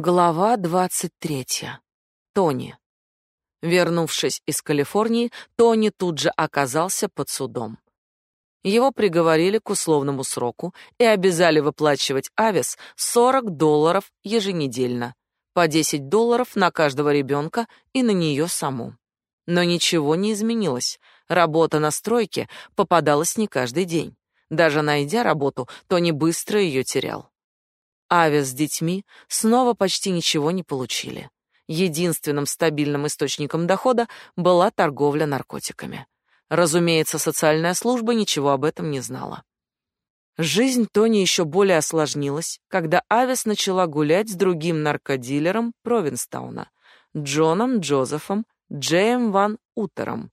Глава двадцать третья. Тони. Вернувшись из Калифорнии, Тони тут же оказался под судом. Его приговорили к условному сроку и обязали выплачивать Авес 40 долларов еженедельно, по 10 долларов на каждого ребенка и на нее саму. Но ничего не изменилось. Работа на стройке попадалась не каждый день. Даже найдя работу, Тони быстро ее терял. Авес с детьми снова почти ничего не получили. Единственным стабильным источником дохода была торговля наркотиками. Разумеется, социальная служба ничего об этом не знала. Жизнь Тони еще более осложнилась, когда Авес начала гулять с другим наркодилером Провинстауна, Джоном Джозефом Джеем Ван Утером,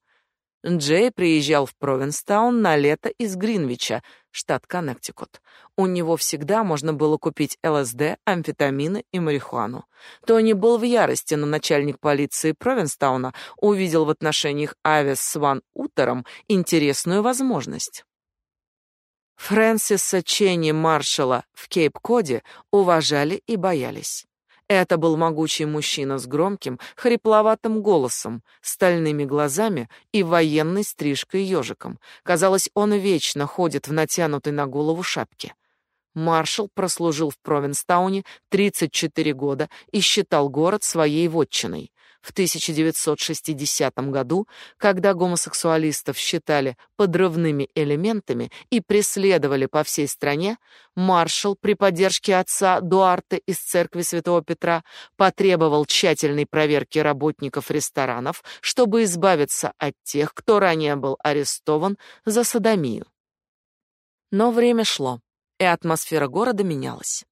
Джей приезжал в Провинстаун на лето из Гринвича, штат Коннектикут. У него всегда можно было купить ЛСД, амфетамины и марихуану. Тони был в ярости, но начальник полиции Провинстауна увидел в отношениях Авис с Ван Утером интересную возможность. Фрэнсиса Ченни Маршалла в Кейп-Коде уважали и боялись. Это был могучий мужчина с громким, хрипловатым голосом, стальными глазами и военной стрижкой ежиком. Казалось, он вечно ходит в натянутой на голову шапке. Маршал прослужил в Провинстауне 34 года и считал город своей вотчиной в 1960 году, когда гомосексуалистов считали подрывными элементами и преследовали по всей стране, маршал при поддержке отца Дуарте из церкви Святого Петра потребовал тщательной проверки работников ресторанов, чтобы избавиться от тех, кто ранее был арестован за содомию. Но время шло, и атмосфера города менялась.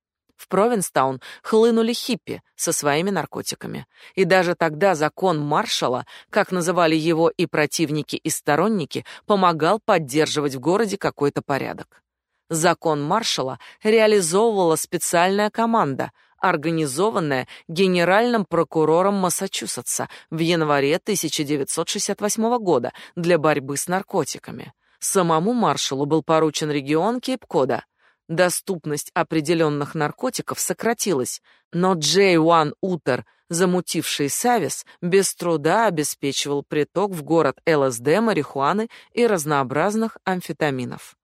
В Провинстаун хлынули хиппи со своими наркотиками. И даже тогда закон маршала, как называли его и противники, и сторонники, помогал поддерживать в городе какой-то порядок. Закон маршала реализовывала специальная команда, организованная генеральным прокурором Массачусетса в январе 1968 года для борьбы с наркотиками. Самому маршалу был поручен регион Кейп-Кода, Доступность определенных наркотиков сократилась, но Джей Уан Утер, замутивший Савис, без труда обеспечивал приток в город ЛСД, марихуаны и разнообразных амфетаминов.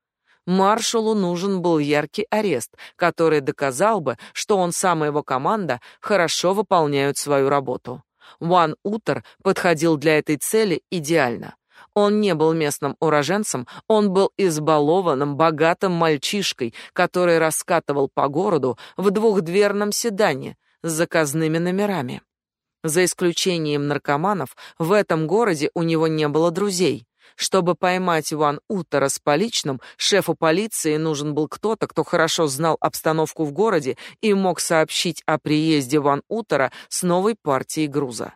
Маршалу нужен был яркий арест, который доказал бы, что он сам и его команда хорошо выполняют свою работу. Уан Утер подходил для этой цели идеально. Он не был местным уроженцем, он был избалованным, богатым мальчишкой, который раскатывал по городу в двухдверном седане с заказными номерами. За исключением наркоманов, в этом городе у него не было друзей. Чтобы поймать Ван Утера с поличным, шефу полиции нужен был кто-то, кто хорошо знал обстановку в городе и мог сообщить о приезде Ван Утера с новой партией груза.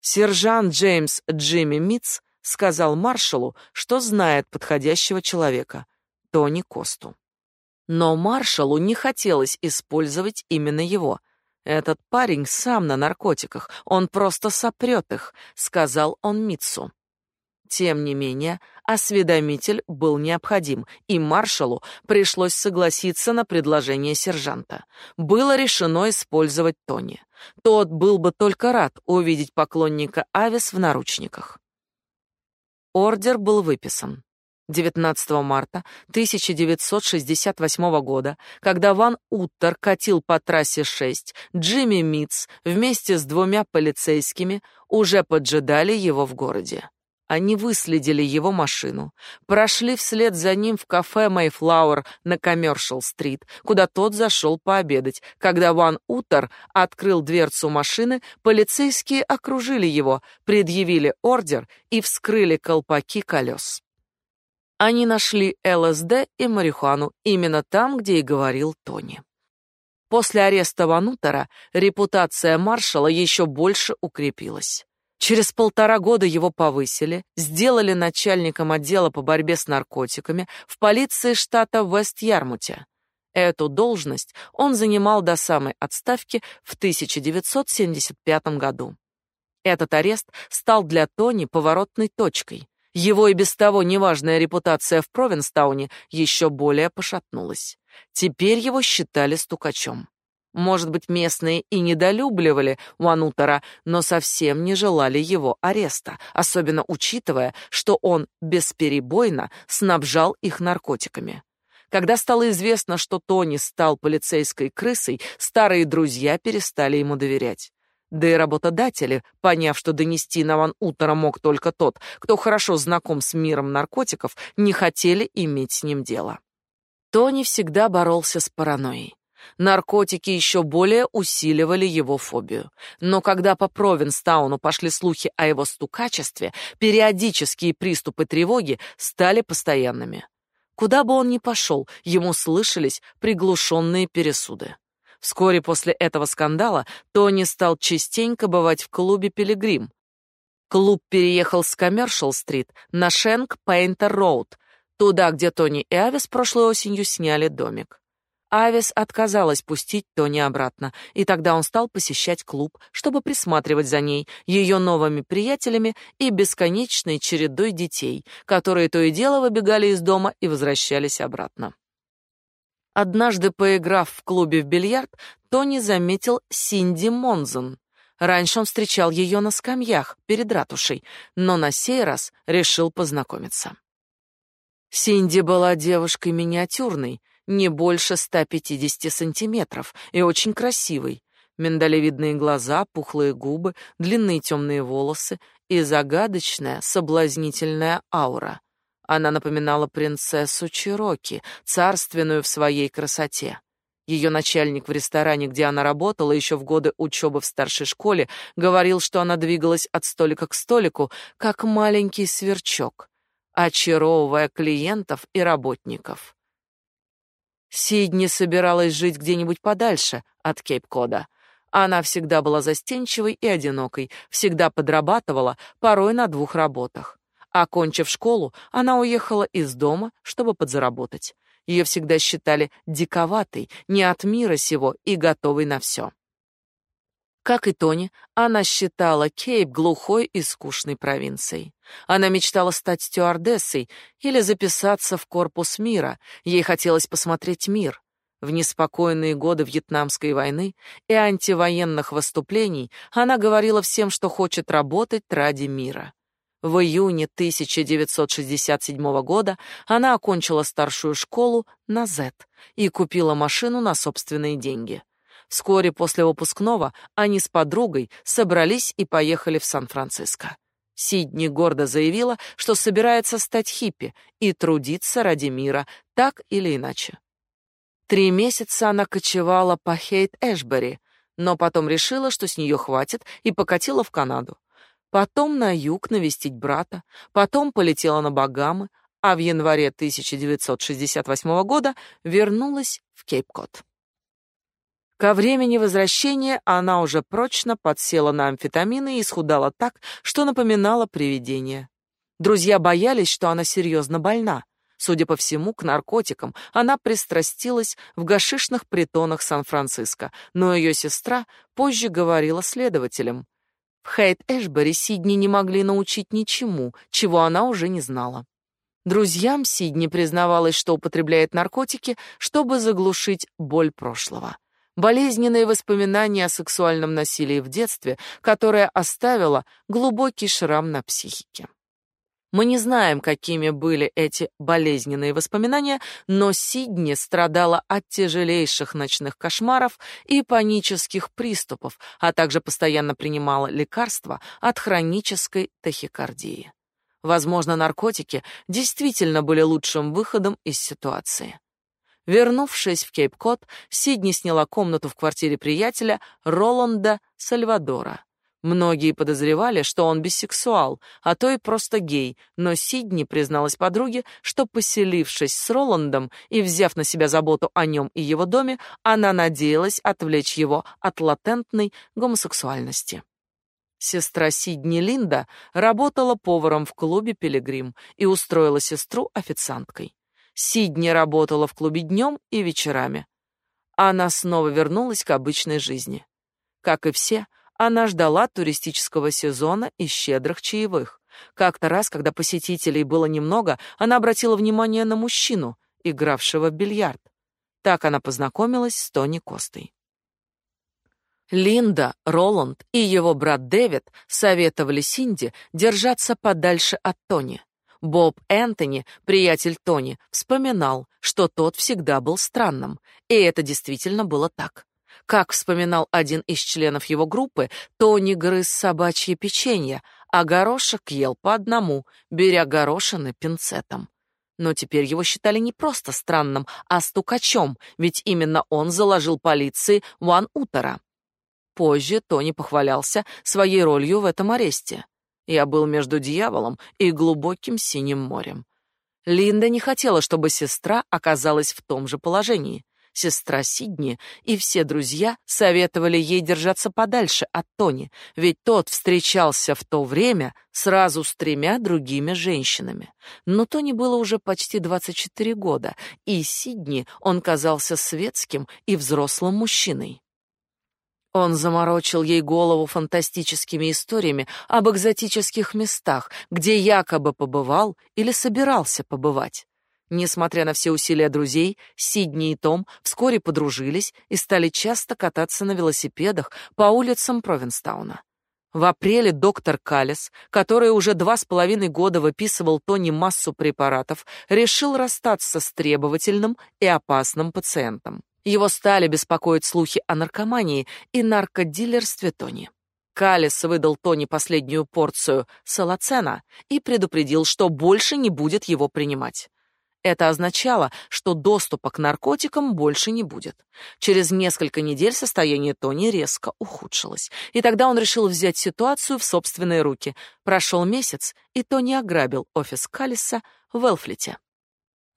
Сержант Джеймс Джимми Митц сказал маршалу, что знает подходящего человека, Тони Косту. Но маршалу не хотелось использовать именно его. Этот парень сам на наркотиках, он просто сопрет их, сказал он Митсу. Тем не менее, осведомитель был необходим, и маршалу пришлось согласиться на предложение сержанта. Было решено использовать Тони. Тот был бы только рад увидеть поклонника Авис в наручниках. Ордер был выписан. 19 марта 1968 года, когда Ван Уттер катил по трассе 6, Джимми Митц вместе с двумя полицейскими уже поджидали его в городе. Они выследили его машину, прошли вслед за ним в кафе Mayflower на Коммершал-стрит, куда тот зашел пообедать. Когда Ван Утер открыл дверцу машины, полицейские окружили его, предъявили ордер и вскрыли колпаки колес. Они нашли ЛСД и марихуану именно там, где и говорил Тони. После ареста Ванутера репутация маршала еще больше укрепилась. Через полтора года его повысили, сделали начальником отдела по борьбе с наркотиками в полиции штата Вест-Ярмуте. Эту должность он занимал до самой отставки в 1975 году. Этот арест стал для Тони поворотной точкой. Его и без того неважная репутация в Провинстауне еще более пошатнулась. Теперь его считали стукачом. Может быть, местные и недолюбливали Уанутара, но совсем не желали его ареста, особенно учитывая, что он бесперебойно снабжал их наркотиками. Когда стало известно, что Тони стал полицейской крысой, старые друзья перестали ему доверять. Да и работодатели, поняв, что донести на Ван Утера мог только тот, кто хорошо знаком с миром наркотиков, не хотели иметь с ним дело. Тони всегда боролся с паранойей. Наркотики еще более усиливали его фобию. Но когда по Провинстауну пошли слухи о его стукачестве, периодические приступы тревоги стали постоянными. Куда бы он ни пошел, ему слышались приглушенные пересуды. Вскоре после этого скандала Тони стал частенько бывать в клубе «Пилигрим». Клуб переехал с Коммершал-стрит на Шенк Пейнтер Роуд, туда, где Тони и Авис прошлой осенью сняли домик. Авис отказалась пустить Тони обратно, и тогда он стал посещать клуб, чтобы присматривать за ней, ее новыми приятелями и бесконечной чередой детей, которые то и дело выбегали из дома и возвращались обратно. Однажды, поиграв в клубе в бильярд, Тони заметил Синди Монзон. Раньше он встречал ее на скамьях перед ратушей, но на сей раз решил познакомиться. Синди была девушкой миниатюрной, не больше 150 сантиметров и очень красивый. Миндалевидные глаза, пухлые губы, длинные темные волосы и загадочная, соблазнительная аура. Она напоминала принцессу Чироки, царственную в своей красоте. Ее начальник в ресторане, где она работала еще в годы учебы в старшей школе, говорил, что она двигалась от столика к столику, как маленький сверчок, очаровывая клиентов и работников. Сидни собиралась жить где-нибудь подальше от Кейп-Кода. Она всегда была застенчивой и одинокой, всегда подрабатывала, порой на двух работах. Окончив школу, она уехала из дома, чтобы подзаработать. Ее всегда считали диковатой, не от мира сего и готовой на все. Как и Тони, она считала Кейп глухой и скучной провинцией. Она мечтала стать стюардессой или записаться в корпус мира. Ей хотелось посмотреть мир. В неспокойные годы Вьетнамской войны и антивоенных выступлений она говорила всем, что хочет работать ради мира. В июне 1967 года она окончила старшую школу на Z и купила машину на собственные деньги. Вскоре после выпускного они с подругой собрались и поехали в Сан-Франциско. Сидни гордо заявила, что собирается стать хиппи и трудиться ради мира, так или иначе. Три месяца она кочевала по Хейт-Эшбери, но потом решила, что с нее хватит, и покатила в Канаду. Потом на юг навестить брата, потом полетела на Багамы, а в январе 1968 года вернулась в Кейп-Кот. Ко времени возвращения она уже прочно подсела на амфетамины и исхудала так, что напоминала привидение. Друзья боялись, что она серьезно больна. Судя по всему, к наркотикам она пристрастилась в гашишных притонах Сан-Франциско, но ее сестра позже говорила следователям. В Хейт-Эшбери Сидни не могли научить ничему, чего она уже не знала. Друзьям Сидни признавалась, что употребляет наркотики, чтобы заглушить боль прошлого болезненные воспоминания о сексуальном насилии в детстве, которое оставило глубокий шрам на психике. Мы не знаем, какими были эти болезненные воспоминания, но Сидни страдала от тяжелейших ночных кошмаров и панических приступов, а также постоянно принимала лекарства от хронической тахикардии. Возможно, наркотики действительно были лучшим выходом из ситуации. Вернувшись в Кейп-Кот, Сидни сняла комнату в квартире приятеля Роланда Сальвадора. Многие подозревали, что он бисексуал, а то и просто гей, но Сидни призналась подруге, что, поселившись с Роландом и взяв на себя заботу о нем и его доме, она надеялась отвлечь его от латентной гомосексуальности. Сестра Сидни Линда работала поваром в клубе «Пилигрим» и устроила сестру официанткой. Сидни работала в клубе днем и вечерами. Она снова вернулась к обычной жизни. Как и все, она ждала туристического сезона и щедрых чаевых. Как-то раз, когда посетителей было немного, она обратила внимание на мужчину, игравшего в бильярд. Так она познакомилась с Тони Костой. Линда, Роланд и его брат Дэвид советовали Синди держаться подальше от Тони. Боб Энтони, приятель Тони, вспоминал, что тот всегда был странным, и это действительно было так. Как вспоминал один из членов его группы, Тони грыз собачье печенье, а горошек ел по одному, беря горошины пинцетом. Но теперь его считали не просто странным, а стукачом, ведь именно он заложил полиции Ван Утера. Позже Тони похвалялся своей ролью в этом аресте. Я был между дьяволом и глубоким синим морем. Линда не хотела, чтобы сестра оказалась в том же положении. Сестра Сидни и все друзья советовали ей держаться подальше от Тони, ведь тот встречался в то время сразу с тремя другими женщинами. Но Тони было уже почти 24 года, и Сидни он казался светским и взрослым мужчиной. Он заморочил ей голову фантастическими историями об экзотических местах, где якобы побывал или собирался побывать. Несмотря на все усилия друзей, Сидни и Том вскоре подружились и стали часто кататься на велосипедах по улицам Провинстауна. В апреле доктор Каллес, который уже два с половиной года выписывал Тони массу препаратов, решил расстаться с требовательным и опасным пациентом. Его стали беспокоить слухи о наркомании и наркодилерстве Тони. Калис выдал Тони последнюю порцию салацена и предупредил, что больше не будет его принимать. Это означало, что доступа к наркотикам больше не будет. Через несколько недель состояние Тони резко ухудшилось, и тогда он решил взять ситуацию в собственные руки. Прошел месяц, и Тони ограбил офис Калиса в Элфлите.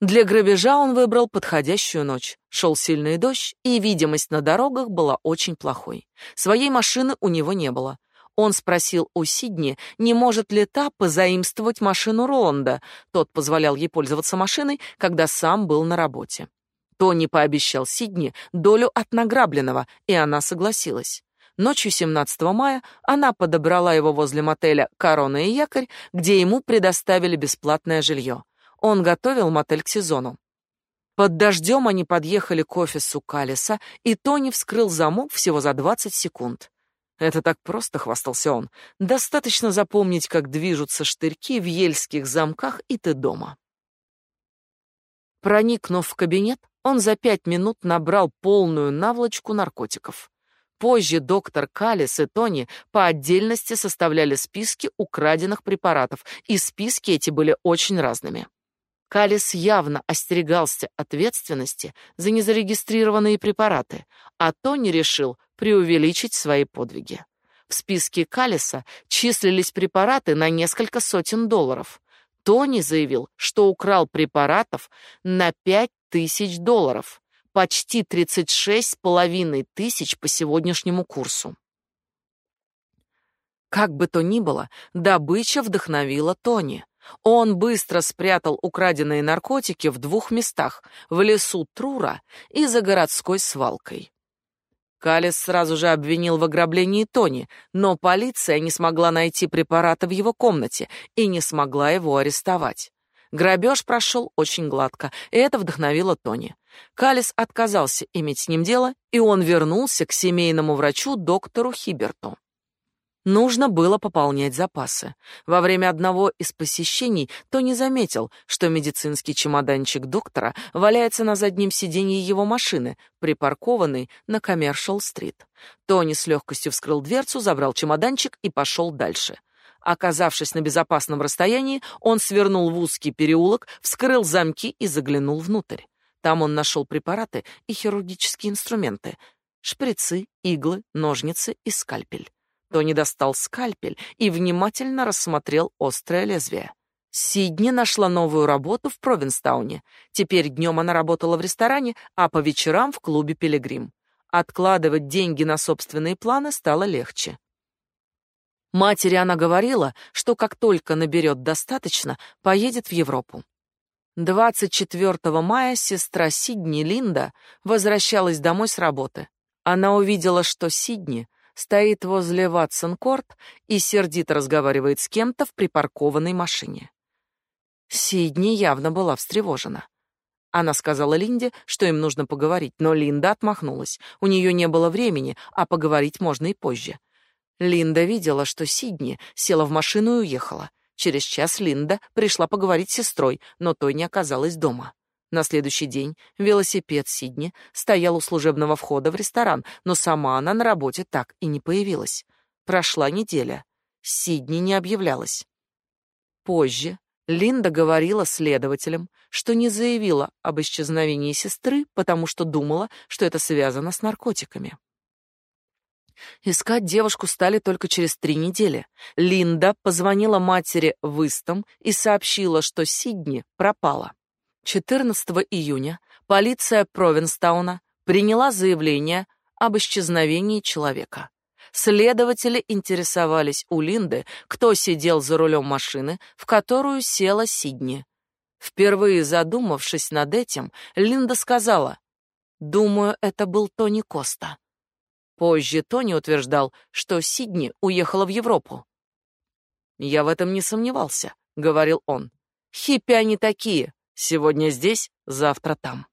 Для грабежа он выбрал подходящую ночь. Шел сильный дождь, и видимость на дорогах была очень плохой. Своей машины у него не было. Он спросил у Сидни, не может ли та позаимствовать машину Роланда. Тот позволял ей пользоваться машиной, когда сам был на работе. Тони пообещал Сидни долю от награбленного, и она согласилась. Ночью 17 мая она подобрала его возле мотеля «Корона и якорь», где ему предоставили бесплатное жилье. Он готовил мотель к сезону. Под дождем они подъехали к офису Калиса, и Тони вскрыл замок всего за 20 секунд. Это так просто, хвастался он. Достаточно запомнить, как движутся штырьки в ельских замках, и ты дома. Проникнув в кабинет, он за пять минут набрал полную наволочку наркотиков. Позже доктор Калис и Тони по отдельности составляли списки украденных препаратов, и списки эти были очень разными. Калис явно остерегался ответственности за незарегистрированные препараты, а Тони решил преувеличить свои подвиги. В списке Калиса числились препараты на несколько сотен долларов. Тони заявил, что украл препаратов на пять тысяч долларов, почти 36 с половиной тысяч по сегодняшнему курсу. Как бы то ни было, добыча вдохновила Тони. Он быстро спрятал украденные наркотики в двух местах: в лесу Трура и за городской свалкой. Калис сразу же обвинил в ограблении Тони, но полиция не смогла найти препараты в его комнате и не смогла его арестовать. Грабеж прошел очень гладко, и это вдохновило Тони. Калис отказался иметь с ним дело, и он вернулся к семейному врачу доктору Хиберту. Нужно было пополнять запасы. Во время одного из посещений Тони заметил, что медицинский чемоданчик доктора валяется на заднем сиденье его машины, припаркованной на Коммершал-стрит. Тони с легкостью вскрыл дверцу, забрал чемоданчик и пошел дальше. Оказавшись на безопасном расстоянии, он свернул в узкий переулок, вскрыл замки и заглянул внутрь. Там он нашел препараты и хирургические инструменты: шприцы, иглы, ножницы и скальпель. Тони достал скальпель и внимательно рассмотрел острое лезвие. Сидни нашла новую работу в Провинстауне. Теперь днем она работала в ресторане, а по вечерам в клубе Пилигрим. Откладывать деньги на собственные планы стало легче. Матери она говорила, что как только наберет достаточно, поедет в Европу. 24 мая сестра Сидни Линда возвращалась домой с работы. Она увидела, что Сидни стоит возле Ватсон-Корт и сердито разговаривает с кем-то в припаркованной машине. Сидни явно была встревожена. Она сказала Линде, что им нужно поговорить, но Линда отмахнулась. У нее не было времени, а поговорить можно и позже. Линда видела, что Сидни села в машину и уехала. Через час Линда пришла поговорить с сестрой, но той не оказалась дома. На следующий день велосипед Сидни стоял у служебного входа в ресторан, но сама она на работе так и не появилась. Прошла неделя. Сидни не объявлялась. Позже Линда говорила следователям, что не заявила об исчезновении сестры, потому что думала, что это связано с наркотиками. Искать девушку стали только через три недели. Линда позвонила матери в и сообщила, что Сидни пропала. 14 июня полиция Провинстауна приняла заявление об исчезновении человека. Следователи интересовались у Линды, кто сидел за рулем машины, в которую села Сидни. Впервые задумавшись над этим, Линда сказала: "Думаю, это был Тони Коста". Позже Тони утверждал, что Сидни уехала в Европу. "Я в этом не сомневался", говорил он. "Хиппи они такие, сегодня здесь, завтра там".